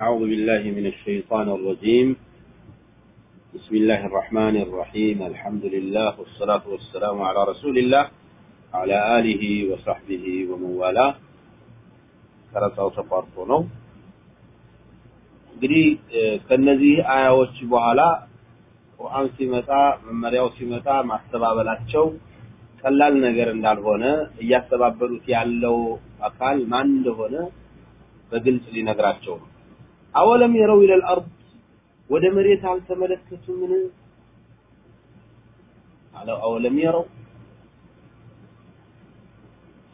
أعوذ بالله من الشيطان الرجيم بسم الله الرحمن الرحيم الحمد لله والصلاة والسلام على رسول الله على آله وصحبه ومن والاه ከረሳው ተቋርጦ ነው እንግዲህ ከነዚህ አያዎች በኋላ ቁርአን ሲመጣ መመሪያው ሲመጣ ማስተባበላቸው ቀላል ነገር እንዳልሆነ እያስተባበሉት ያለው አካል ማን እንደሆነ በግልጽ ሊነግራቸው ነው አወለም የረው ኢለል አርድ ወደ መሬት አልተመለከቱምን አለው አወለም የረው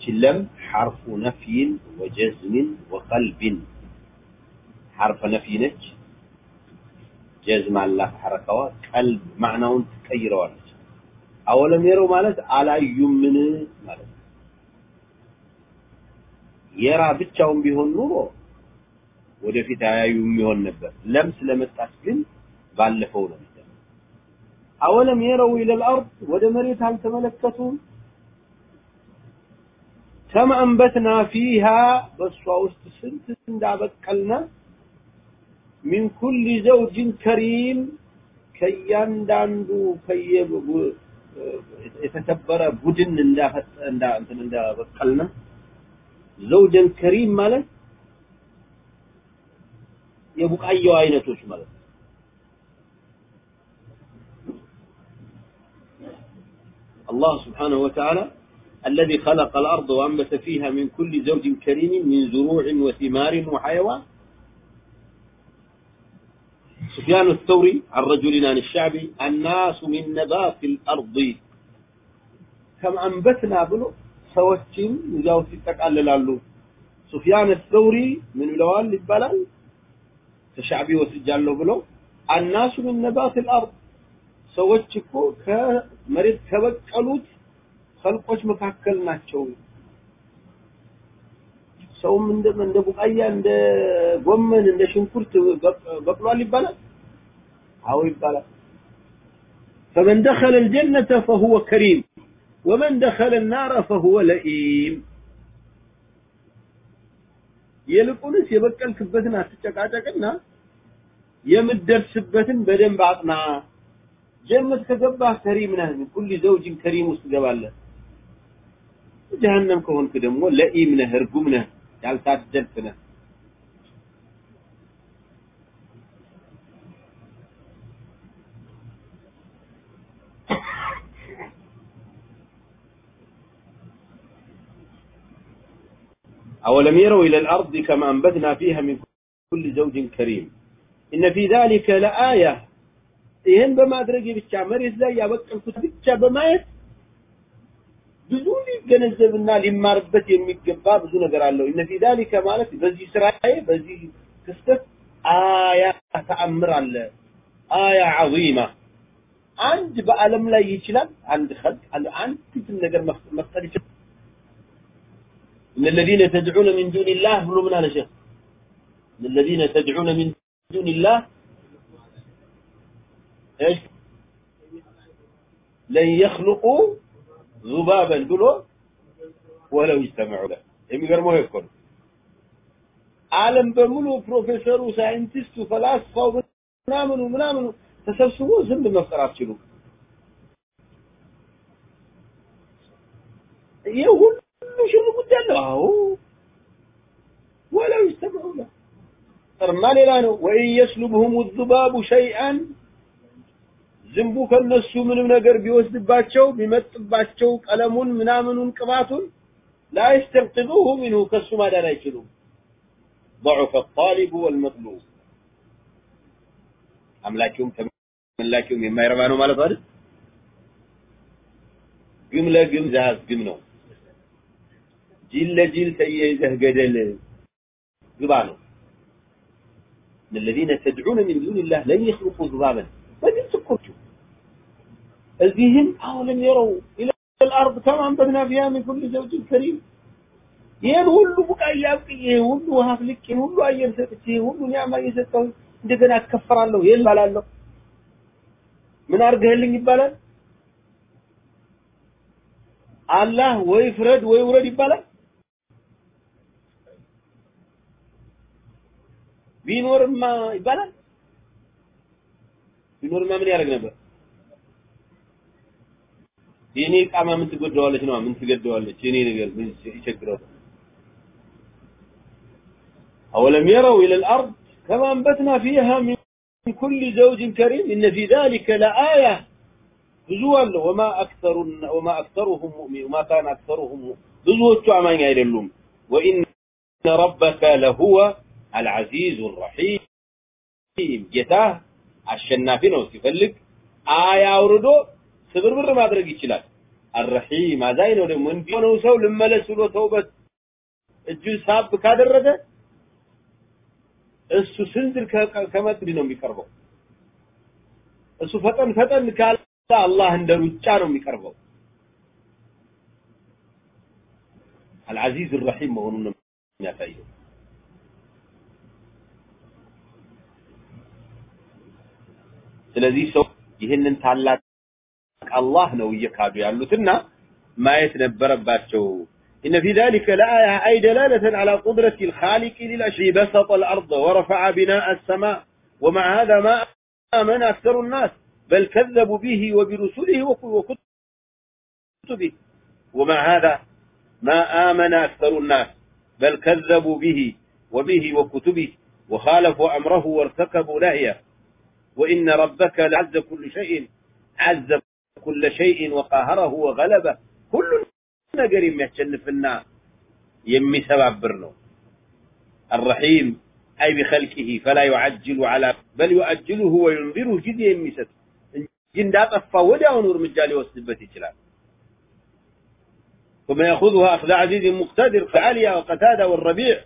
ችለም حرف نفي وجزم وقلب حرف نفي ነች ጀዝም አላት ሐረካዋ ቀልብ ማዕናውን ትቀይረዋለች አወለም የረው ማለት አላዩምን ማለት የራ ብቻውን ቢሆን ኑሮ ወደፊት አያዩም ይሆን ነበር ለም ስለመጣች ግን ባለፈው ነው አወለም የረው ኢለል አርድ ወደ መሬት አልተመለከቱም كم أنبتنا فيها بس وسط سنت እንዳበቀልና من كل زوج كريم ከእያንዳንዱ የተከበረ ቡድን እንዳፈጠ እንዳ እንትን እንዳበቀልና ዘውጀን ከሪም ማለት የቡቃያው አይነቶች ማለት الله سبحانه وتعالى الذي خلق الأرض وأنبت فيها من كل زوج كريم من زروع وثمار وحيوان سفيان الثوري عن رجل عن الشعبي الناس من نبات الأرض كم أنبتنا بلو سوتشين يجاو ሲጠቃልላሉ ሱፊያን الثوري ምን ብለዋል ይባላል ከሻዕቢ ወስጃለሁ ብለው الناس من نبات الأرض ሰዎች እኮ ከመሬት ከበቀሉት ኸልቆች መካከል ናቸው ሰውም እንደ እንደ ቡቃያ እንደ ጎመን እንደ ሽንኩርት በቅሏል ይባላል አዎ ይባላል فمن دخل الجنة فهو كريم ومن دخل النار فهو لئيم ይልቁንስ የበቀልክበትን አትጨቃጨቅና የምትደርስበትን በደንብ አጥና። ጀነት ከገባህ ከሪም ነህ። ኩል ዘውጅን ከሪም ውስጥ ትገባለህ። ጀሃነም ከሆንክ ደግሞ ለኢም ነህ እርጉም ነህ ያልታደልክ ነህ أولم يروا إلى الأرض كما أنبتنا فيها من كل زوج كريم إن في ذلك لآية ይህን በማድረግ ብቻ መሬት ላይ ያበቀልኩት ብቻ በማየት ብዙ ሊገነዘብና ሊማርበት የሚገባ ብዙ ነገር አለው እነ ፊ ذلك ማለት በዚህ ስራዬ በዚህ ክስተት አያ ተአምር አለ አያ عظيمة አንድ በአለም ላይ ይችላል አንድ خلق አንድ ነገር መፍጠር ይችላል إن الذين تدعون من دون الله ብሎ ምን አለ ሸህ إن الذين تدعون من دون الله ايش لن يخلقوا ذبابا ብሎ ወለው ይስተመዑ ለ የሚገርመው ይሄ እኮ ነው ዓለም በሙሉ ፕሮፌሰሩ ሳይንቲስቱ ፈላስፋው ምናምኑ ምናምኑ ተሰብስቦ ዝንብ መፍጠር አትችሉም ይህ ሁሉ ሽርጉድ ያለው አዎ ወለው ይስተመዑ ለ ጠርማ ሌላ ነው ወኢን የስሉብሁም الذباب شيئا ዝንቡ ከነሱ ምንም ነገር ቢወስድባቸው ቢመጥባቸው ቀለሙን ምናምኑን ቅባቱን لا يستنقذوه منه ከሱ ማዳን አይችሉም ضعف الطالب والمطلوب አምላኪውም ተመላኪውም የማይረባ ነው ማለት አይደል ግም ለግም ዛዝ ግም ነው ጅል ለጅል ተያይዘህ ገደል ግባ ነው الذين تدعون من دون الله لن يخلقوا ذبابا በግልጽ እኮ እዚህም አሁንም የረው ኢላ الارض كما انبتنا فيها من كل زوج كريم ይህን ሁሉ ቡቃያ አብቅዬ ሁሉ ውሃ አፍልቄ ሁሉ አየር ሰጥቼ ሁሉ ኒዕማ እየሰጠሁ እንደገና አከፈራለሁ ይል ባላለሁ ምን አርገህልኝ ይባላል አላህ ወይ ፍረድ ወይ ውረድ ይባላል ቢኖርማ ይባላል ቢኖርማ ምን ያደርግ ነበር የኔ ቃማ ምን ትጎደዋለች ነው ምን ትገደዋለች የኔ ነገር ምን ይቸግረው أولم يروا إلى الأرض كما أنبتنا فيها من كل زوج كريم إن في ذلك لآية بزوال وما أكثر وما أكثرهم مؤمن وما كان أكثرهم بزوال أمان يدلون وإن ربك አልዓዚዙ ረሒም ጌታ አሸናፊ ነው ሲፈልግ አያ አውርዶ ስብርብር ማድረግ ይችላል። አልረሒም አዛኝ ነው ደግሞ እንዲሆነው ሰው ልመለስ ብሎ ተውበት እጁን ሳብ ካደረገ እሱ ስንዝር ከመጥድ ነው የሚቀርበው። እሱ ፈጠን ፈጠን ካለ አላህ እንደ ሩጫ ነው የሚቀርበው። አልዓዚዝ ረሒም መሆኑን ነው የሚያሳየው። ስለዚህ ሰው ይህንን ታላቅ አላህ ነው እየካዱ ያሉትና ማየት ነበረባቸው إن في ذلك لآية أي دلالة على قدرة الخالق للأشياء بسط الأرض ورفع بناء السماء ومع هذا ما آمن أكثر الناس بل كذبوا به وبرسله وكتبه ومع هذا ما آمن أكثر الناس بل كذبوا به وبه وكتبه وخالفوا أمره وارتكبوا نهيه وإن ربك لعز كل شيء عز كل شيء وقاهره وغلبه كل ነገር የሚያሸንፍና የሚሰባብር ነው الرحيم أي بخلقه فلا يعجل على بل يؤجله وينذره ጊዜ የሚሰጥ እንጂ እንዳጠፋ ወዲያውኑ እርምጃ ሊወስድበት ይችላል ثم يأخذها أخذ عزيز مقتدر فعليا وقتادة والربيع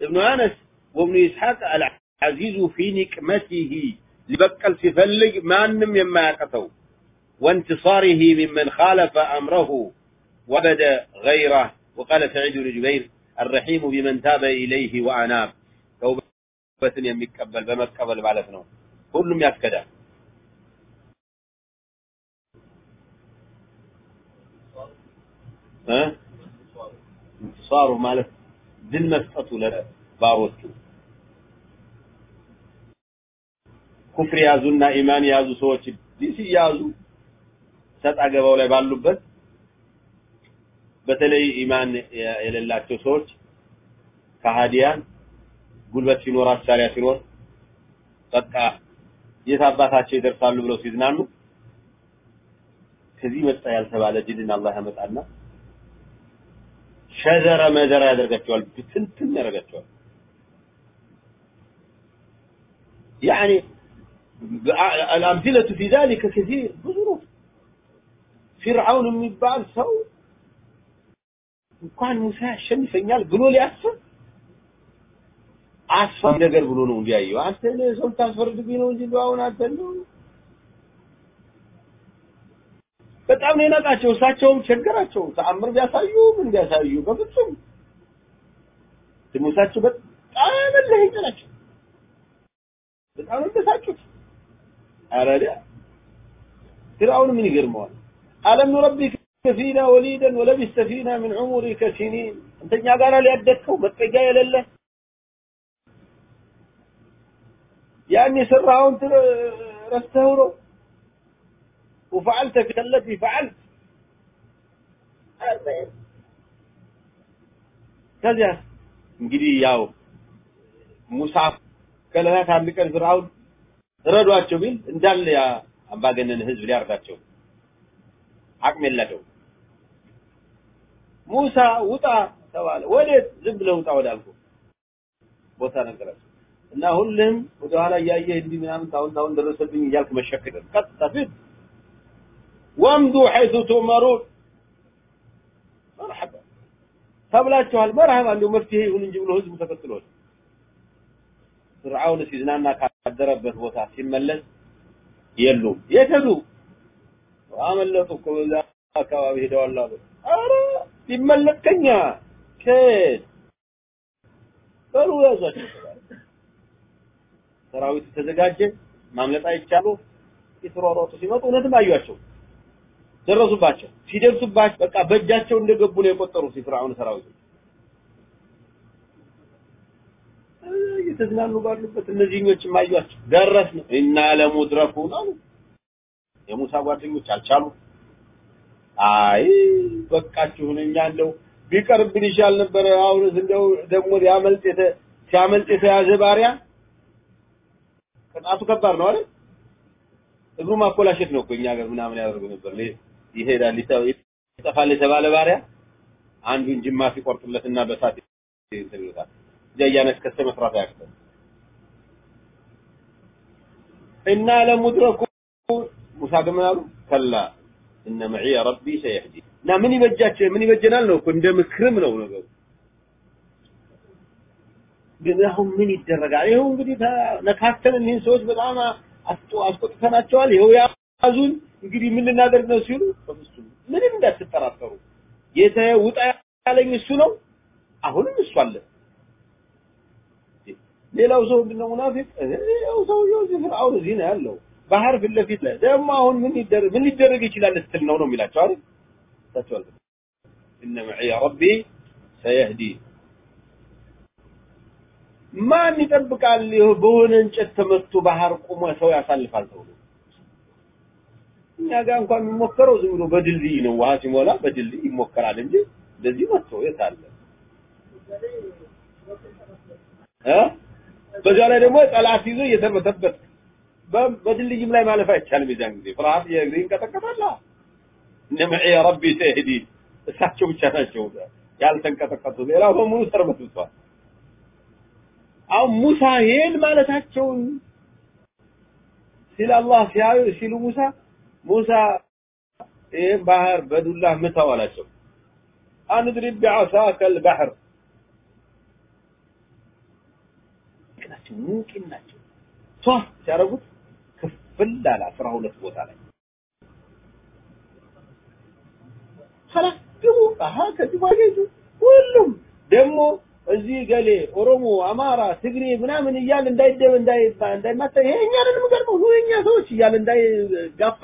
ابن أنس وابن إسحاق العزيز في نكمته لبقل سفلق ما نم يما يقتو وانتصاره ممن خالف أمره وبد غيره وقال سعيد بن جبير الرحيم بمن تاب إليه وأناب توبة يمكبل بمكبل بعلفنا كلهم يفكدا ها انتصاره مالك ድል መስጠቱ ለባሮቹ ኩፍር የያዙና ኢማን የያዙ ሰዎች ያዙ ሰጥ አገባው ላይ ባሉበት በተለይ ኢማን የሌላቸው ሰዎች ከሃዲያን ጉልበት ሲኖር አሳሪያ ሲኖር በቃ የት አባታቸው ይደርሳሉ ብለው ሲዝናኑ ከዚህ መጣ ያልተባለ ጅድን አላህ ያመጣና ሸዘረ መዘራ ያደርጋቸዋል፣ ብትንትን ያደርጋቸዋል። ያኔ الأمثلة في ذلك كثير بظروف فرعون የሚባል ሰው እንኳን ሙሳ ያሸንፈኛል ብሎ ሊያስብ አስፋ ነገር ብሎ ነው እንዲያየው አንተ ሰው ታስፈርድብኝ ነው እንጂ አሁን አንተ ነው በጣም ነው የናቃቸው እሳቸውም ቸገራቸው ተአምር ቢያሳዩ ምን ቢያሳዩ በፍጹም ሙሳቸው በጣም ለህይወት ናቸው በጣም እንደሳጩት አረዳ ፍርዓውን ምን ይገርመዋል አለም ኑረቢክ ፊና ወሊደን ወለቢስተ ፊና ምን ዑሙሪከ ሲኒን እንተኛ ጋር ሊያደግከው መጠጊያ የሌለ ያን የሰራኸውን ረስተኸው ነው وفعلت في التي فعلت ከዚያ እንግዲህ ያው ሙሳ ከለታት አንድ ቀን ፍርዓውን እረዷቸው ቢል እንዳለ ያ አምባገነን ህዝብ ሊያርዳቸው አቅም የላቸው። ሙሳ ውጣ ተባለ። ወዴት? ዝም ብለህ ውጣ ወዳልኩ ቦታ ነገራቸው እና ሁሉም ወደ ኋላ እያየህ እንዲህ ምናምን ታውን ታውን ደረሰብኝ እያልክ መሸከክ ቀጥታ ፊት ወምዱ ሐይሱ ቱመሩን መርሐባ ተብላችኋል። መርሐባ እንዲሁ መፍትሄ ይሁን እንጂ ብሎ ህዝቡ ተከትሏል። ፍርዓውን ሲዝናና ካደረበት ቦታ ሲመለስ የሉም። የት አመለጡ እኮ በዛ አካባቢ ሄደዋል አሉ። ኧረ ሊመለጥ ከኛ በሉ ያዟቸው። ሰራዊቱ ተዘጋጀ ማምለጥ አይቻሉ። የተሯሯጡ ሲመጡ እውነትም አዩአቸው ደረሱባቸው። ሲደርሱባቸው በቃ በእጃቸው እንደገቡ ነው የቆጠሩት የፍርዓውን ሰራዊት እየተዝናኑ ባሉበት እነዚህኞችም አዩአቸው ደረስን። እና ለሙድረኩን አሉ። የሙሳ ጓደኞች አልቻሉ አይ በቃችሁን እኛ እንደው ቢቀርብን ይሻል ነበረ። አሁን እንደው ደግሞ ሊያመልጥ የተ ሲያመልጥ የተያዘ ባሪያ? ቅጣቱ ከባድ ነው አይደል? እግሩ ማኮላሸት ነው እኮ እኛ ሀገር ምናምን ያደርጉ ነበር። ይሄዳል ይጠፋል የተባለ ባሪያ አንዱን ጅማት ይቆርጡለትና በሳት ይልታል እዚያ እያነከሰ መስራት አያቅተው እና ለሙድረኩ ሙሳ ግን ከላ እነ መዒየ ረቢ ሰየህዲ። እና ምን ይበጃቸው ምን ይበጀናል ነው እኮ እንደ ምክርም ነው ነገሩ። ግን አሁን ምን ይደረጋል? ይኸው እንግዲህ ነካክተን እኒህን ሰዎች በጣም አስቆጥተናቸዋል። ይኸው ያዙን። እንግዲህ ምን ልናደርግ ነው ሲሉ ምንም እንዳትጠራጠሩ። ጌታ ውጣ ያለኝ እሱ ነው። አሁንም እሱ አለ ሌላው ሰው ምንድነው ሙናፊቅ? ያው ሰውየው ፍርዓውን እዚህ ነው ያለው። ባህር ፊት ለፊት ደግሞ አሁን ምን ይደረግ ምን ሊደረግ ይችላል ስትል ነው ነው የሚላቸው አይደል? ታቸዋል እነ መዒ ረቢ ሰየህዲ። ማን ይጠብቃል? በሆነ እንጨት ተመቶ ባህር ቆሞ ሰው ያሳልፋል ተብሎ። እኛ ጋር እንኳን የሚሞከረው ዝም ብሎ በድልድይ ነው። ውሃ ሲሞላ በድልድይ ይሞከራል እንጂ እንደዚህ መጥቶ የት አለ? እ በዚያ ላይ ደግሞ ጠላት ይዞ እየተርበተበት በድልድይም ላይ ማለፍ አይቻልም የዚያን ጊዜ። ፍርሃት የእግር ይንቀጠቀጣል። እነ መዒ ረቢ ሰይህዲ እሳቸው ብቻ ናቸው ያልተንቀጠቀጡ። ሌላው በሙሉ ተርበትብቷል። አሁን ሙሳ ይሄን ማለታቸውን ሲል አላህ ሲያዩ ሲሉ ሙሳ ሙሳ ይህን ባህር በዱላ ምታው አላቸው። አንድሪብ ቢዓሳከ አልባሕር ናቸው ሙቂን ናቸው ቷ ሲያደርጉት ክፍል አለ አስራ ሁለት ቦታ ላይ خلاص ግቡ አሀ ከዚህ ባገኙ ሁሉም ደግሞ እዚህ ገሌ ኦሮሞ አማራ ትግሬ ምናምን እያለ እንዳይደብ እንዳይማታ ይሄ እኛንን የምገርመው ነው የኛ ሰዎች እያለ እንዳይጋፋ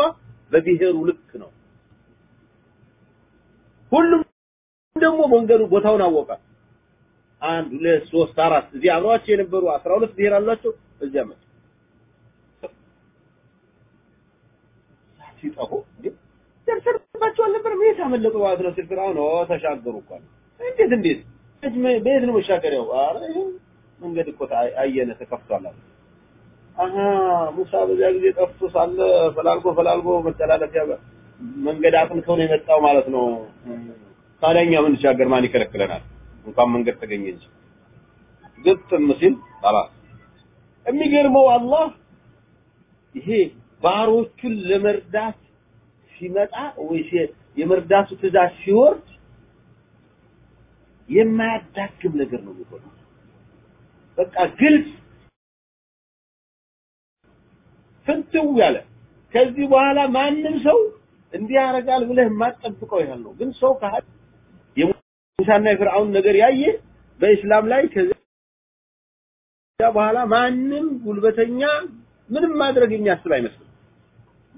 በብሔሩ ልክ ነው ሁሉም ደግሞ መንገዱ ቦታውን አወቀ አንድ ሁለት ሶስት አራት እዚህ አብረዋቸው የነበሩ አስራ ሁለት ብሔር አሏቸው እዚያ መጡ ሲጠፉ ደርሰንባቸው አልነበረም የት አመለጡ ማለት ነው ሲል ፍርዓውን ተሻገሩ እኮ እንዴት እንዴት በየት ነው መሻገሪያው? መንገድ እኮ አየነ ተከፍቷል አለ። አሀ ሙሳ በዚያ ጊዜ ጠፍቶ ሳለ ፈላልጎ ፈላልጎ መተላለፊያ መንገድ አጥንተው ነው የመጣው ማለት ነው። ታዲያ እኛ ምን ማን ይከለክለናል? እንኳን መንገድ ተገኘ እንጂ ግጥም ሲል خلاص የሚገርመው አላህ ይሄ ባሮቹን ለመርዳት ሲመጣ ወይ የመርዳቱ ትእዛዝ ሲወርድ የማያዳግም ነገር ነው የሚሆነው። በቃ ግልጽ ፍንትው ያለ ከዚህ በኋላ ማንም ሰው እንዲህ ያደርጋል ብለህ የማትጠብቀው ያህል ነው። ግን ሰው ከሀ የሙሳና የፍርዓውን ነገር ያየ በእስላም ላይ ከዚያ በኋላ ማንም ጉልበተኛ ምንም ማድረግ የሚያስብ አይመስልም።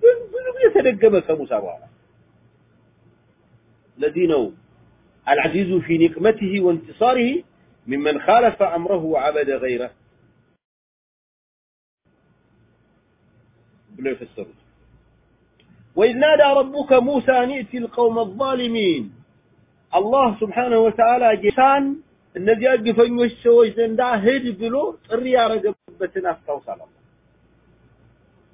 ግን ብዙ ጊዜ ተደገመ ከሙሳ በኋላ ለዚህ ነው العزيز في نقمته وانتصاره ممن خالف أمره وعبد غيره بلو يفسرون وإذ نادى ربك موسى أن ائت القوم الله سبحانه وتعالى جيسان النبي أجي فنوش سوي زندا هد بلو تريا رجب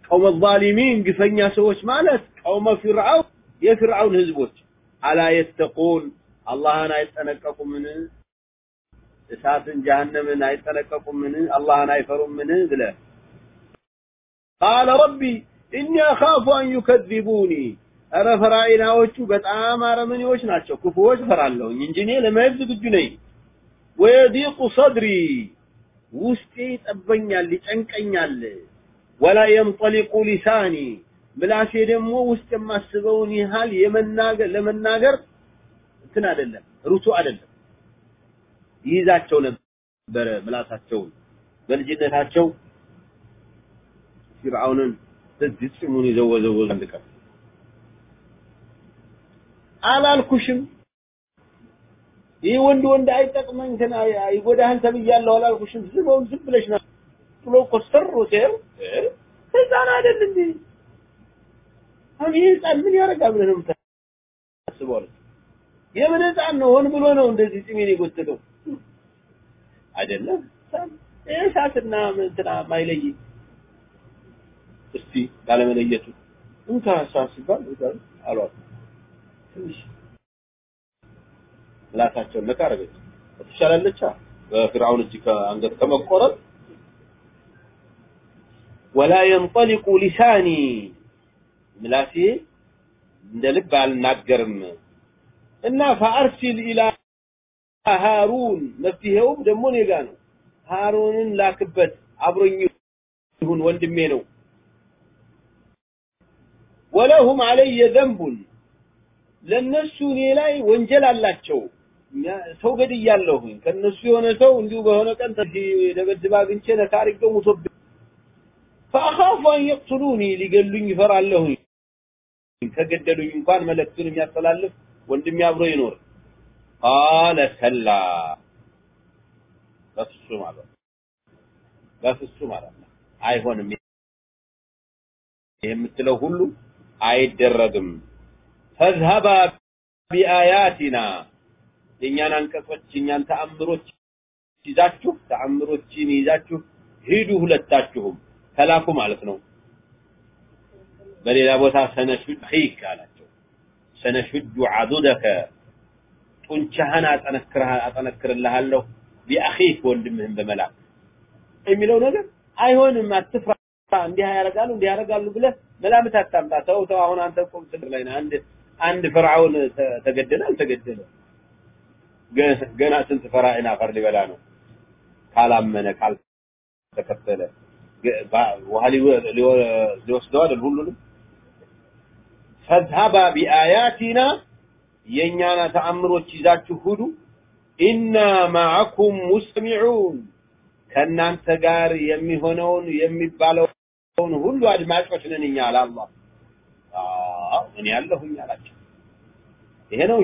قوم الظالمين قفنيا سوش مالت قوم فرعون يفرعون هزبوت على يتقون؟ الله أنا يتنككم من؟ إسات جهنم أنا يتنككم من؟ الله أنا يفر منه بلا. قال ربي إني أخاف أن يكذبوني. ኧረ ፈራኢናዎቹ በጣም አረመኔዎች ናቸው። ክፉዎች ፈራለሁኝ እንጂ እኔ ለመሄድ ዝግጁ ነኝ። ወየዲቁ ሰድሪ ውስጤ ይጠበኛል ይጨንቀኛል። ወላ የንጠሊቁ ሊሳኒ ምላሴ ደግሞ ውስጥ የማስበውን ያህል የመናገር ለመናገር እንትን አይደለም ሩቱ አይደለም። ይይዛቸው ነበረ ምላሳቸውን። በልጅነታቸው ፊርዓውንን በዚህ ጽሙን ይዘወዘወዝ አንድ ቀን አላልኩሽም ይህ ወንድ ወንድ አይጠቅመኝ እንትን አይጎዳህን ተብያለሁ አላልኩሽም? ዝም ዝም ብለሽ ነው ብሎ ኮስተር ሲል ህፃን አይደል እንዴ? አሁን ይህ ህፃን ምን ያደርጋል ብለህ ነው የምታስበው? የምን ህፃን ነው? ሆን ብሎ ነው እንደዚህ ፂሜን የጎተተው አይደለም። እሳትና እንትና ማይለይ እስቲ ባለመለየቱ እንካ እሳት ሲባል አሏት። ትንሽ ምላሳቸውን ነካ አደረገች። ትሻላለች በፍርዓውን እጅ ከአንገት ከመቆረጥ ወላ የንጠሊቁ ሊሳኒ ምላሴ እንደ ልብ አልናገርም እና ፈአርሲል ኢላ ሃሩን መፍትሄውም ደግሞ እኔ ጋ ነው። ሃሩንን ላክበት አብሮኝ ይሁን ወንድሜ ነው። ወለሁም አለየ ዘንቡን ለነሱ እኔ ላይ ወንጀል አላቸው። ሰው ገድያለሁኝ። ከነሱ የሆነ ሰው እንዲሁ በሆነ ቀን ደበድባ አግኝቼ ነካ አድርገው ሙቶብኝ ፈአኻፉ አን ሊገሉኝ ይፈራለሁኝ። ከገደሉኝ እንኳን መልእክቱን የሚያስተላልፍ ወንድሜ አብሮ ይኖር። ቃለ ከላ በፍጹም አለ በፍጹም አለ አይሆንም። የምትለው ሁሉ አይደረግም። ፈዝሀባ ቢአያቲና የእኛን አንቀጾች የእኛን ተአምሮች ይዛችሁ ተአምሮችን ይዛችሁ ሂዱ ሁለታችሁም ተላኩ ማለት ነው። በሌላ ቦታ ሰነሹድ ኺክ አላቸው። ሰነሹዱ አዱደከ ጡንቻህን አጠነክርልሃለሁ ቢአኺክ ወንድምህን በመላክ የሚለው ነገር አይሆንም፣ አትፍራ፣ እንዲህ ያደርጋሉ እንዲህ ያደርጋሉ ብለህ መላምት አታምጣ። ተው ተው፣ አሁን አንተ ቁም ስግር ላይ ነህ። አንድ አንድ ፍርዓውን ተገደለ? አልተገደለ ገና ስንት ፈራዒን አፈር ሊበላ ነው? ካላመነ ካልተከተለ ውሃ ሁሉንም? ፈዝሀባ ቢአያቲና የእኛን ተአምሮች ይዛችሁ ሁዱ። ኢና ማዕኩም ሙስተሚዑን ከእናንተ ጋር የሚሆነውን የሚባለውን ሁሉ አድማጮች ነን እኛ አለ እኔ ያለሁኝ አላቸው። ይሄ ነው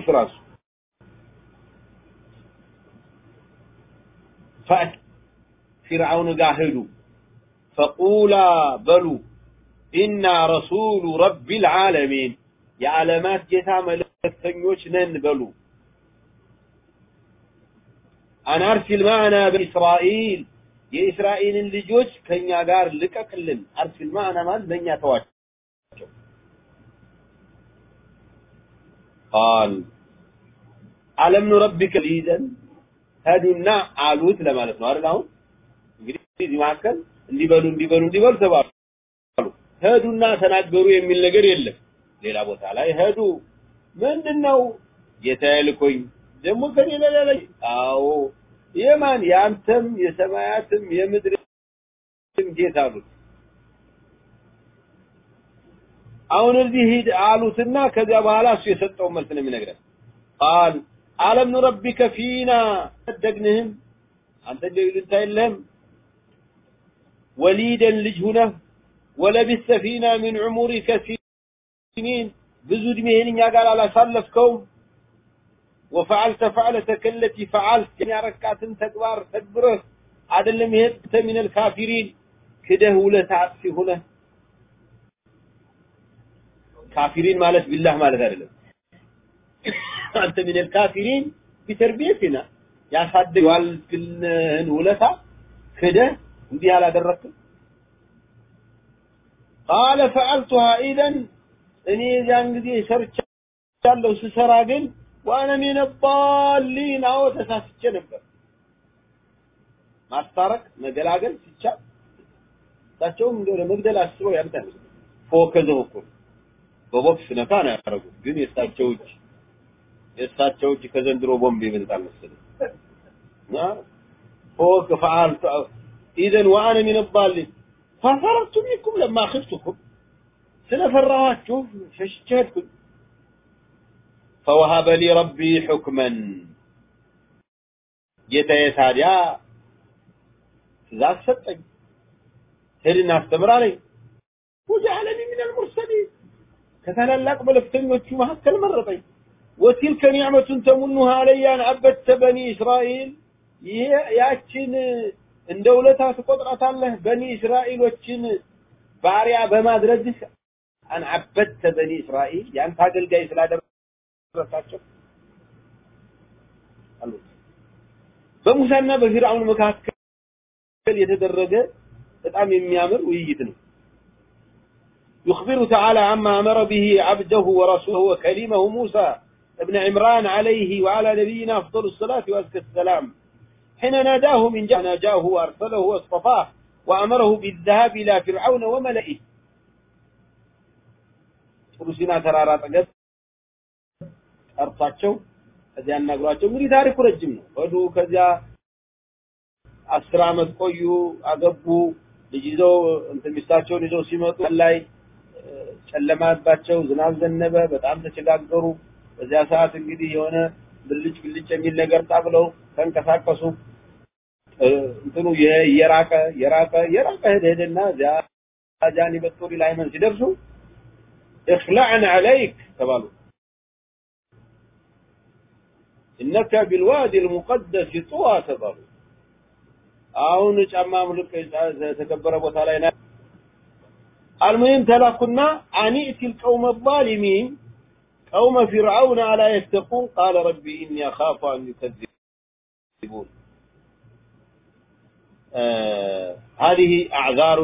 ፈት ፊርዓውን ጋር ሂዱ ፈቁላ በሉ ኢና ረሱሉ ረቢል ዓለሚን የዓለማት ጌታ መልእክተኞች ነን በሉ። አናርሲል ማዕና በእስራኤል የእስራኤልን ልጆች ከኛ ጋር ልቀቅልን። አርሲል ማዕና ማለት ለእኛ ተዋቸው ቃል አለም ኑረቢከ ሊደን ሄዱና አሉት ለማለት ነው አይደል አሁን እንግዲህ እዚህ መካከል እንዲበሉ እንዲበሉ እንዲበሉ ተባሉ ሄዱና ተናገሩ የሚል ነገር የለም ሌላ ቦታ ላይ ሄዱ። ምንድነው? ጌታዬ ልኮኝ ደግሞ ከኔ ሌላ ላይ አዎ። የማን? የአንተም የሰማያትም የምድርም ጌታ አሉት አሁን እዚህ ሂድ አሉትና ከዚያ በኋላ እሱ የሰጠው መልስ ነው የሚነግረን ቃል አለም ኑረቢከ ፊና ሰደግንህም አንተ ልታ የለህም ወሊደን ልጅ ሁነህ ወለቢሰ ፊና ምን ዑሙሪከ ሲኒን ብዙ እድሜህን እኛ ጋር አላሳለፍከውም وفعلت فعلتك التي فعلت ያረካትን ተግባር ተግብረህ አይደለም ይሄ من الكافرين ክደህ ውለታ አጥፊ ሆነህ ካፊሪን ማለት ቢላህ ማለት አይደለም። አንተ ሚነል ካፊሪን ቢተርቢየቲና ያሳድግ ዋልክልህን ውለታ ክደህ እንዲህ አላደረክም። ቃለ ፈዐልቱሃ ኢዘን እኔ ያን ጊዜ ሰርቻለሁ። ስሰራ ግን ወአነ ሚነ ዳሊን፣ አዎ ተሳስቼ ነበር። ማስታረቅ መገላገል ሲቻል እሳቸውም እንደው ለመግደል አስበው ያምታል ፎከዘው እኮ በቦክስ ነካ ነው ያደረጉት ግን የእሳቸው እጅ የእሳቸው እጅ ከዘንድሮ ቦምብ ይበልጣል መሰለኝ እና ፎክ ፈዓልቱ ኢዘን ዋነ ሚን ዳሊን ፈፈረቱ ሚንኩም ለማ خفتكم ስለፈራኋችሁ ሸሽቼ ሄድኩኝ فوهب لي ربي حكما ጌታዬ ታዲያ ትእዛዝ ሰጠኝ ሄድና አስተምር አለኝ ወጀዐለኒ ምን አልሙርሰሊን ከታላላቅ መለክተኞቹ መካከል መረጠኝ። ወቲልከ ኒዕመቱን ተሙኑሃ አለየ አን በኒ እስራኤል፣ ይሄ ያችን እንደ ውለታ ትቆጥራታለህ በኒ እስራኤሎችን ባሪያ በማድረግህ አን አበድተ በኒ እስራኤል ያንተ አገልጋይ ስላደረሳቸው አሉት። በሙሳና በፊርዓውን መካከል የተደረገ በጣም የሚያምር ውይይት ነው። يخبر تعالى عما أمر به عبده ورسوله وكلمه موسى ابن عمران عليه وعلى نبينا أفضل الصلاة وأزكى السلام حين ناداه من جهة ناجاه وأرسله واصطفاه وأمره بالذهاب إلى فرعون وملئه ሩሲና ተራራ አጠገብ ጠርቷቸው ከዚያ እናግሯቸው እንግዲህ ታሪኩ ረጅም ነው ወዱ ከዚያ አስር አመት ቆዩ አገቡ ልጅ ይዘው እንትን ሚስታቸውን ይዘው ሲመጡ ላይ ጨለማባቸው ዝናብ ዘነበ በጣም ተቸጋገሩ በዚያ ሰዓት እንግዲህ የሆነ ብልጭ ብልጭ የሚል ነገር ጣብለው ተንቀሳቀሱ እንትኑ የራቀ የራቀ የራቀ ሄደ ሄደና እዚያ ጃኒ በጡሪ ላይመን ሲደርሱ اخلعن عليك ተባሉ انك بالوادي المقدس طوى ተባሉ አሁን ጫማ ምልክ የተከበረ ቦታ ላይ ና المهم تلاكنا أن ائتي القوم الظالمين قوم فرعون ألا يتقون قال ربي إني أخاف أن يكذبون آه هذه أعذار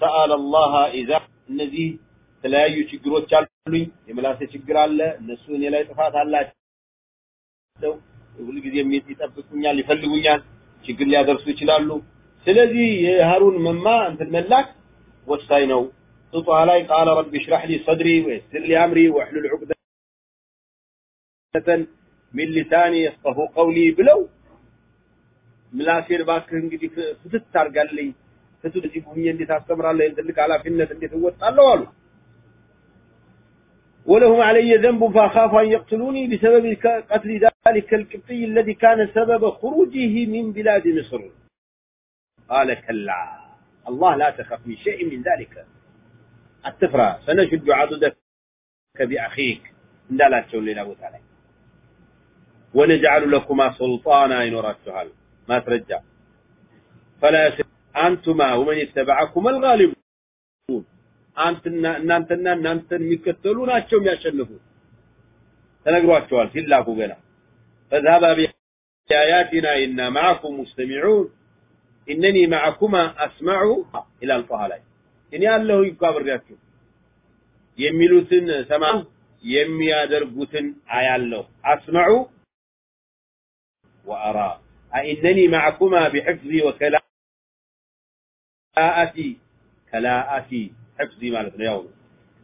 سأل الله إذا እነዚህ የተለያዩ ችግሮች አሉኝ የምላሴ ችግር አለ እነሱ እኔ ላይ ጥፋት አላቸው ሁሉ ጊዜ ይጠብቁኛል ይፈልጉኛል ችግር ሊያደርሱ ይችላሉ ስለዚህ የሃሩን መማ እንትን መላክ ወሳኝ ነው ጥጧ ላይ ቃለ ረቢ ሽራህ ሊ ሰድሪ ወይስር ሊ አምሪ ወሕሉል ዑቅደተን ሚን ሊሳኒ የፍቀሁ ቀውሊ ብለው ምላሴን እባክህ እንግዲህ ፍትት አድርጋልኝ ፍትት እዚህ ሁኜ እንዴት አስተምራለሁ ትልቅ ኃላፊነት እንዴት እወጣለሁ አሉ ولهم علي ذنب فأخاف أن يقتلوني بسبب قتل ذلك القبطي الذي كان سبب خروجه من بلاد مصر قال كلا الله لا تخف من شيء من ذلك التفرى سنشد عضدك بأخيك إن لا تشون لنا تعالى ونجعل لكما سلطانا إن وردتها ما ترجع فلا يسر أنتما ومن اتبعكما الغالبون አንተና እናንተና እናንተን የሚከተሉ ናቸው የሚያሸንፉ ተነግሯቸዋል ሲላኩ ገና فذهب بآياتنا إنا معكم مستمعون إنني معكما أسمع إلى الطه ላይ እኔ አለሁ እኮ የሚሉትን ሰማ የሚያደርጉትን አያለሁ። አስመዑ ወአራ። አኢነኒ ማዕኩማ ቢሕፍዚ ወከላአቲ ከላአቲ ሕፍዚ ማለት ነው። ያው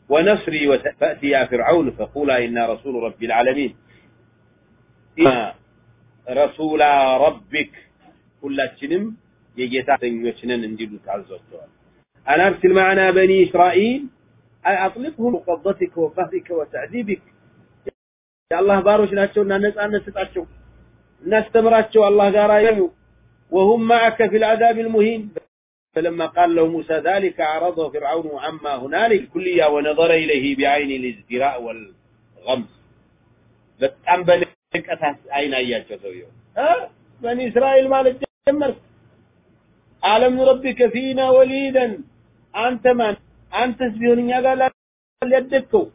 ወነስሪ ፈእትያ ፍርዐውን ፈቁላ ኢና ረሱሉ ረቢ ልዓለሚን ረሱላ ረቢክ ሁላችንም የጌታ ተኞች ነን እንዲሉ ታዟቸዋል أنا أرسل معنا بني إسرائيل أي أطلقهم قبضتك وقهرك وتعذيبك يا الله باروش ناتشو ناس أنا ستاتشو الناس تمراتشو الله قارا وهم معك في العذاب المهين فلما قال له موسى ذلك عرضه فرعون عما هنالك كليا ونظر إليه بعين الازدراء والغمس በጣም በንቀት አይን አያቸው ሰውየው በኒ እስራኤል ማለት ጀመር አለም ረቢከ ፊና ወሊደን أنت من؟ أنت بيوني قال لا يدكو.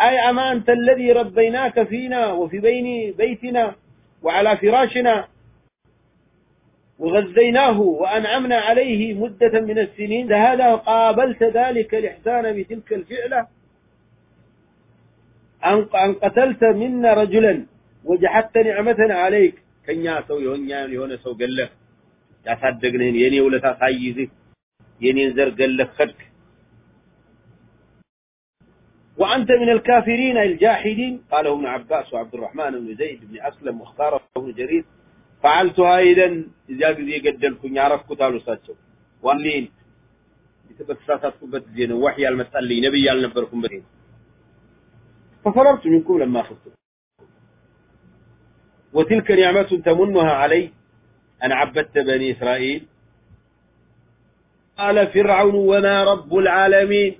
أي أما أنت الذي ربيناك فينا وفي بين بيتنا وعلى فراشنا. وغذيناه وأنعمنا عليه مدة من السنين. لهذا قابلت ذلك الإحسان بتلك الفعلة. أن قتلت منا رجلا وجحدت نعمتنا عليك. كن يا سوي يهون يا سو قال له يا صدقني يني ولا تصيزي يني زر قال لك خدك وأنت من الكافرين الجاحدين قاله ابن عباس وعبد الرحمن بن زيد بن أسلم واختاره ابن جرير فعلتها إذا إذا ጊዜ ገደልኩኝ አረፍኩት አሉ እሳቸው ዋሊን በተሳሳትኩበት ጊዜ ነው ወህይ ያልመጣልኝ ነብይ ያልነበርኩበት ففررت منكم لما خفتم وتلك نعمة تمنها علي أن عبدت بني إسرائيل قال فرعون وما رب العالمين።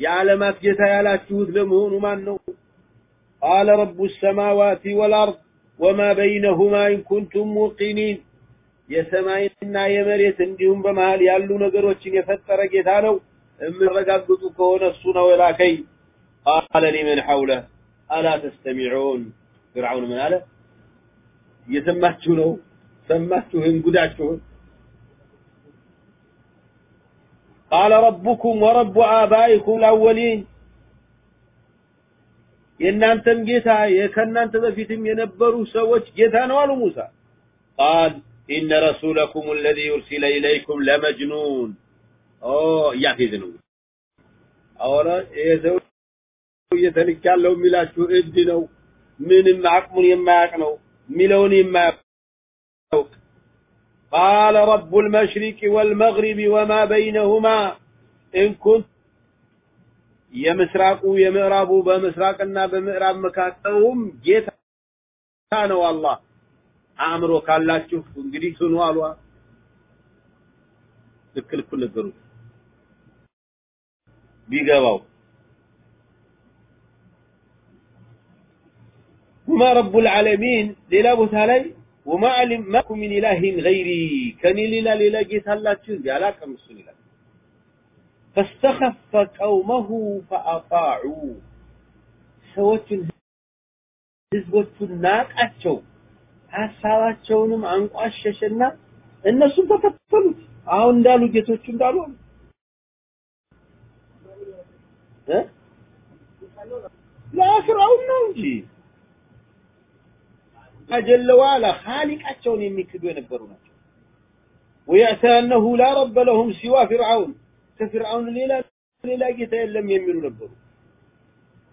የዓለማት ጌታ ያላችሁት ለመሆኑ ማን ነው? قال رب السماوات والأرض وما بينهما إن كنتم موقنين። የሰማይና የመሬት እንዲሁም በመሃል ያሉ ነገሮችን የፈጠረ ጌታ ነው። የምረጋግጡ ከሆነ እሱ ነው የላከኝ። ቃለ ሊመን ሐውለ አላ ተስተሚዑን። ፍርዓውን ምን አለ? እየሰማችሁ ነው? ሰማችሁ ጉዳችሁን? قال ربكم ورب آبائكم الأولين የእናንተም ጌታ ከእናንተ በፊትም የነበሩ ሰዎች ጌታ ነው አሉ ሙሳ ቃል ኢነ ረሱለኩም الذي أرسل إليكم ለመጅኑን ኦ እያፌዝ ነው አወራ ይሄ ሰው እየተልክ ያለው የሚላችሁ እብድ ነው ምንም አቅሙን የማያውቅ ነው የሚለውን የማያውቅ قال رب المشرق والمغرب وما بينهما إن كنت የምስራቁ የምዕራቡ በምስራቅና በምዕራብ መካከለውም ጌታ ነው አላህ አእምሮ ካላችሁ እንግዲህ ስኑ አሏ ትክክል እኮ ነገሩት ቢገባው وما رب العالمين ሌላ ቦታ ላይ ወማዕሊም ማኩ ሚን ኢላሂን ገይሪ ከኔ ሌላ ሌላ ጌታ አላችሁ እንዲ አላቅም እሱን ይላል። ፈስተኸፈ ቀውመሁ ፈአጣዑ ሰዎችን ህዝቦቹን ናቃቸው፣ ሀሳባቸውንም አንቋሸሸና እነሱም ተከተሉት። አሁን እንዳሉ ጌቶቹ እንዳሉ ላ ፊርዓውን ነው እንጂ አጀለ ዋላ ኻሊቃቸውን የሚክዱ የነበሩ ናቸው ويأتى أنه لا رب لهم سوى فرعون كفرعون ليلا ليلا جيتا لم يميلوا نبروا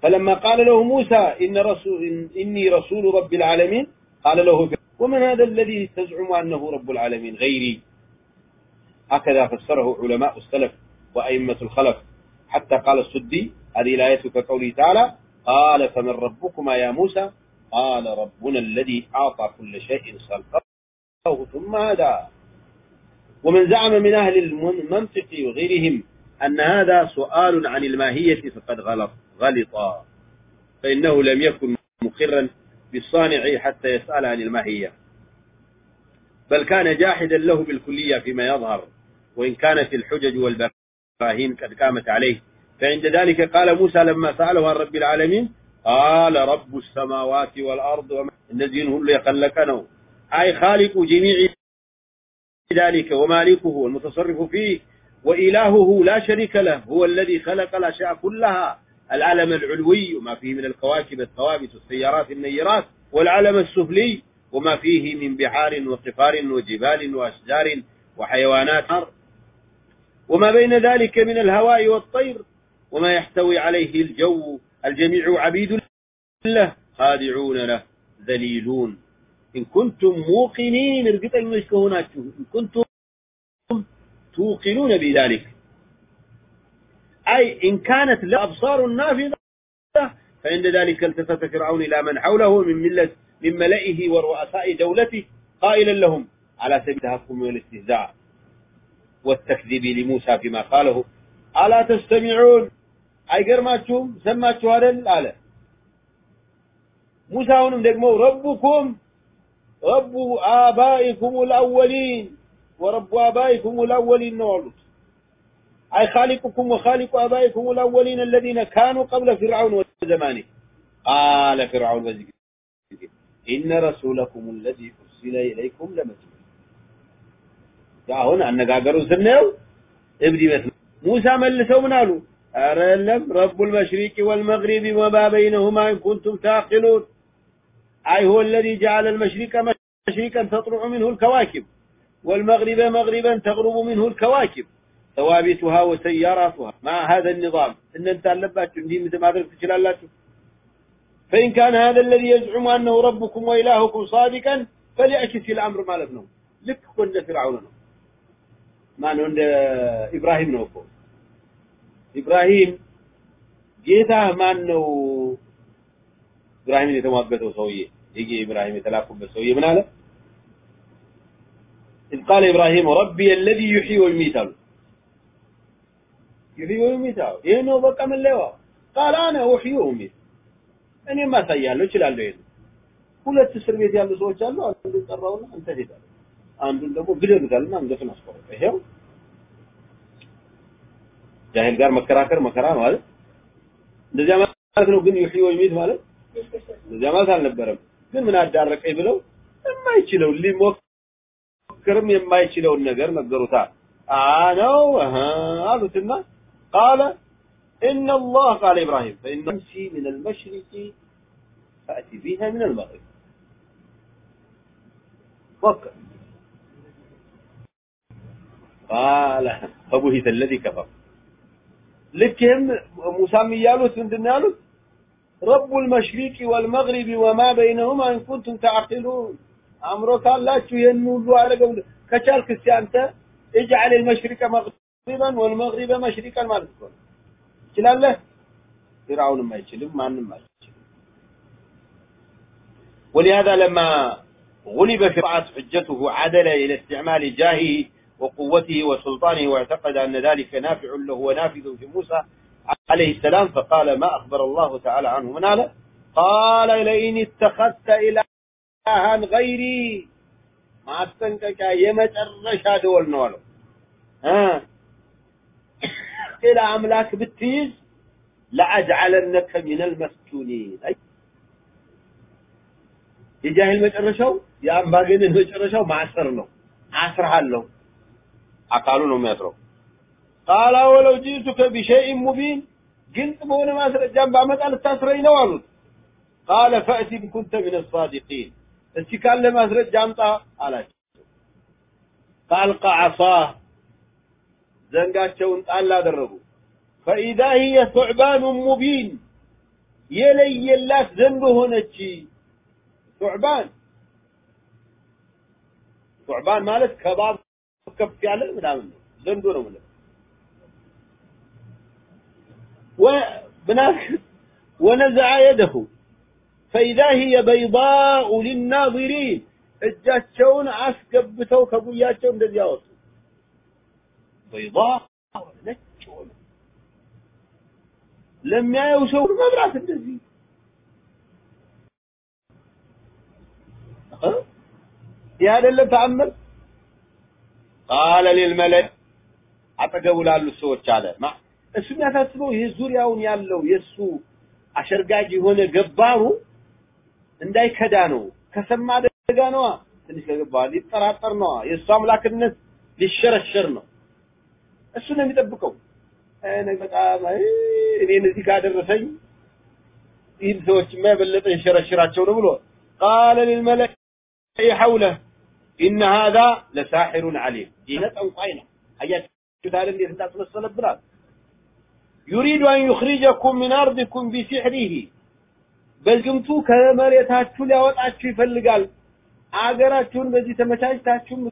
فلما قال له موسى إن رسول إن إني رسول رب العالمين قال له ومن هذا الذي تزعم أنه رب العالمين غيري هكذا فسره علماء السلف وأئمة الخلف حتى قال السدي هذه الآية كقوله تعالى قال فمن ربكما يا موسى قال ربنا الذي أعطى كل شيء خلقه ثم هدى. ومن زعم من أهل المنطق وغيرهم أن هذا سؤال عن الماهية فقد غلط غلط. فإنه لم يكن مقرا بالصانع حتى يسأل عن الماهية. بل كان جاحدا له بالكلية فيما يظهر وإن كانت الحجج والبراهين قد قامت عليه. فعند ذلك قال موسى لما سأله عن رب العالمين قال رب السماوات والأرض وما الذين هم يخلقنه أي خالق جميع ذلك ومالكه والمتصرف فيه وإلهه لا شريك له هو الذي خلق الأشياء كلها. العلم العلوي وما فيه من الكواكب الثوابت والسيارات النيرات والعلم السفلي وما فيه من بحار وقفار وجبال وأشجار وحيوانات. وما بين ذلك من الهواء والطير وما يحتوي عليه الجو الجميع عبيد له خادعون له ذليلون. إن كنتم موقنين ارقطين مشكهوناتكم إن كنتم توقنون بذلك. أي إن كانت لأبصار النافذة فعند ذلك التفت فرعون إلى من حوله من ملة من ملئه ورؤساء دولته قائلا لهم على سبيل التهكم والاستهزاء والتكذيب لموسى فيما قاله؟ ألا تستمعون؟ አይገርማችሁም? ሰማችሁ አይደል አለ። ሙሳውንም ደግሞ ረቡኩም ረቡ አባኢኩም ልአወሊን ወረቡ አባኢኩም ልአወሊን ነው አሉት። አይ ኻሊቁኩም ወኻሊቁ አባኢኩም ልአወሊን አለዚነ ካኑ ቀብለ ፊርዓውን ወዘማኔ ቃለ ፊርዓውን በዚህ ጊዜ ኢነ ረሱለኩም አለዚ ኡርሲለ ኢለይኩም ለመጅኑን አሁን አነጋገሩን ስናየው እብድ ይመስላል። ሙሳ መልሰው ምን አሉ? أرلم رب المشرق والمغرب وما بينهما إن كنتم تعقلون. أي هو الذي جعل المشرق مشرقا تطلع منه الكواكب والمغرب مغربا تغرب منه الكواكب ثوابتها وسياراتها. مع هذا النظام؟ إن أنت لبات دي مثل ما ذلك تشلالاتوا فإن كان هذا الذي يزعم أنه ربكم وإلهكم صادقا فليأكس الأمر ما لبنه لك كنا فرعون. ما نون إبراهيم نوفو. إبراهيم جيتا ما أنه إبراهيم يتواقته سويه يجي إبراهيم يتلاقب بالسويه من هذا إذ قال إبراهيم ربي الذي يحيي ويميت يحيي ويميت إنه بقى من لوا قال أنا أحيي وأميت እኔም አሳያለሁ እችላለሁ ይሄን ሁለት እስር ቤት ያሉ ሰዎች አሉ አንዱን ጠራውና አንተ ሄዳለህ አንዱን ደግሞ ግደሉታልና አንገቱን አስቆረጠ ይሄው ጃሂል ጋር መከራከር መከራ ነው አይደል እንደዚያ ማለት ነው ግን ይህይ ወይሚት ማለት እንደዚያ ማለት አልነበረም ግን ምን አዳረቀኝ ብለው የማይችለው ሊሞክርም የማይችለውን ነገር ነገሩታል አነው አሉትና ቃለ إن الله قال إبراهيم فإن تمشي من المشرق فأتي بها من المغرب فكر قال فبهت الذي كفر لكن موسى يالوت من دنيالوت رب المشرق والمغرب وما بينهما إن كنتم تعقلون أمرك الله ينولوا على قول كشالك انت اجعل المشرق مغربا والمغرب مشرقا ما تكون ትችላለህ فرعون ما يشلم ማንም አይችልም ولهذا لما غلب في رأس حجته عدل إلى استعمال جاهه وقوته وسلطانه واعتقد أن ذلك نافع له ونافذ في موسى عليه السلام فقال ما أخبر الله تعالى عنه من هذا قال لئن اتخذت إلها غيري ما استنكك يمترش دول نولو ها إلى أملاك بالتيز لأجعلنك من المسجونين أي የጃሂል መጨረሻው የአምባገነን መጨረሻው ማሰር ነው አስርሃለሁ عقالو نو مترو قال ولو جئتك بشيء مبين قلت بون ما سر جنب عمد على التسري نوال قال فأتي إن كنت من الصادقين انت كان لما سر جنب على فألقى عصاه زنقات شون تعالى دربو فإذا هي ثعبان مبين يلي الله ذنبهن اتشي ثعبان ثعبان مالت كباب ከፍ ያለ ምናምን ነው ዘንዶ ነው ማለት وبناك ونزع يده فإذا هي بيضاء للناظرين እጃቸውን አስገብተው ከጉያቸው እንደዚህ ያወጡ بيضاء ነጭ ሆነ ለሚያየው ሰው መብራት እንደዚህ ይህ አይደለም ተአምር ቃለ ሊልመለክ አጠገቡ ላሉ ሰዎች አለ እሱ የሚያሳስበው ይህ ዙሪያውን ያለው የእሱ አሸርጋጅ የሆነ ገባሩ እንዳይከዳ ነው። ከሰማ አደጋ ነዋ። ትንሽ ከገባ ሊጠራጠር ነዋ። የእሱ አምላክነት ሊሸረሸር ነው። እሱ ነው የሚጠብቀው። በጣም እኔን እዚህ ካደረሰኝ ይህን ሰዎችማ የበለጠ ይሸረሽራቸው ነው ብሎ ቃለ ሊልመለክ ሐውለህ إن هذا لساحر عليم. جينت أنقينا. أجل كتار اللي هندات مصر البلاد. يريد أن يخرجكم من أرضكم بسحره. بل جمتو كمال يتاتشو لأوات أشي فلقال أجر أشو المزي تمشاش تاتشو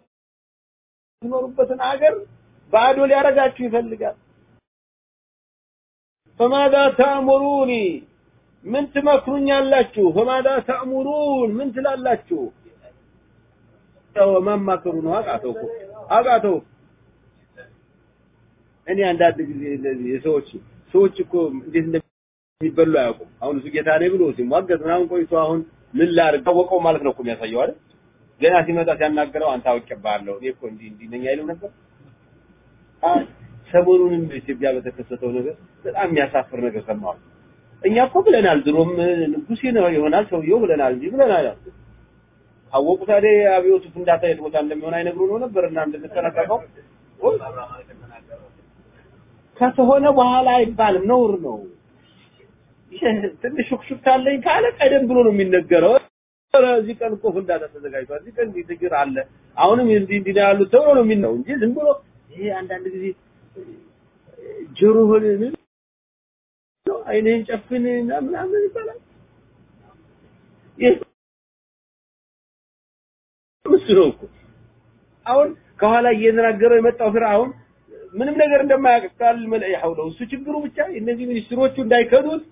مربة أجر بعدو لأرق أشي فلقال فماذا تأمروني؟ من تمكرون يا الله فماذا تأمرون؟ من تلال الله ያው ማማከሩ ነው። አቃተው እኮ አቃተው። እኔ አንዳንድ ጊዜ እንደዚህ የሰዎች ሰዎች እኮ እንዴት እንደሚበሉ አያውቁም። አሁን እሱ ጌታ ነኝ ብሎ ሲሟገት ምናምን ቆይቶ አሁን ምን ላድርግ? ታወቀው ማለት ነው እኮ የሚያሳየው አይደል? ገና ሲመጣ ሲያናገረው አንተ አውቄብሃለሁ። እኔ እኮ እንዲህ እንዲህ ነኝ አይልም ነበር? ሰሞኑንም በኢትዮጵያ በተከሰተው ነገር በጣም የሚያሳፍር ነገር ሰማሁ። እኛ እኮ ብለናል። ድሮም ንጉሴ ነው ይሆናል ሰውየው ብለናል እንጂ ብለናል አወቁ ታዲያ አብዮቱ ፍንዳታ የት ቦታ እንደሚሆን አይነግሩ ነው ነበር እና እንድንጠነቀቀው ከተሆነ በኋላ አይባልም ነውር ነው። ትንሽ ሹክሹክታ ካለ ቀደም ብሎ ነው የሚነገረው። እዚህ ቀን እኮ ፍንዳታ ተዘጋጅቷል እዚህ ቀን እንዲህ ችግር አለ። አሁንም እንዲህ እንዲህ ያሉት ተብሎ ነው የሚነው እንጂ ዝም ብሎ ይሄ አንዳንድ ጊዜ ጆሮህን አይንህን ጨፍን ምናምን ይባላል እሱ ነው እኮ አሁን ከኋላ እየተናገረው የመጣው ፍርዓውን ምንም ነገር እንደማያውቅ ቃል መልእ ሐውለው እሱ ችግሩ ብቻ እነዚህ ሚኒስትሮቹ እንዳይከዱት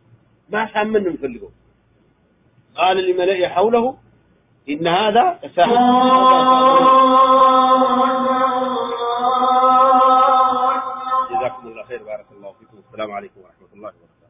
ማሳመን ነው የሚፈልገው قال لملئ حوله إن هذا ساحر جزاكم الله خير بارك الله فيكم السلام عليكم ورحمة الله وبركاته